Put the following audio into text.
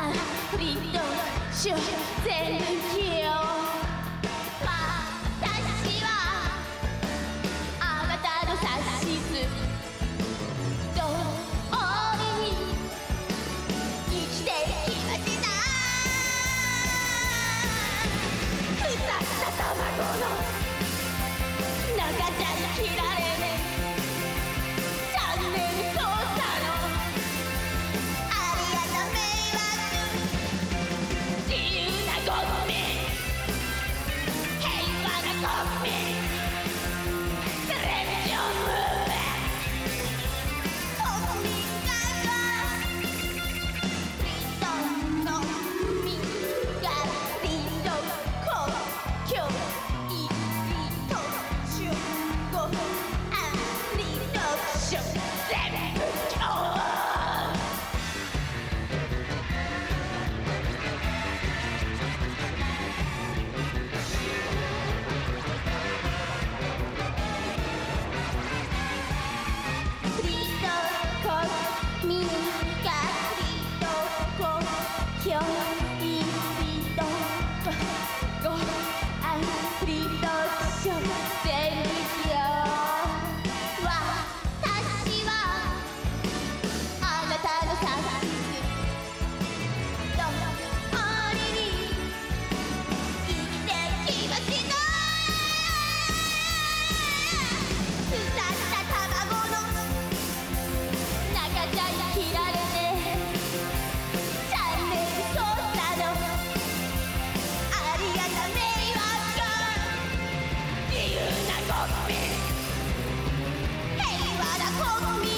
あトのしょ全部消えようみがっつりと今日平和な国民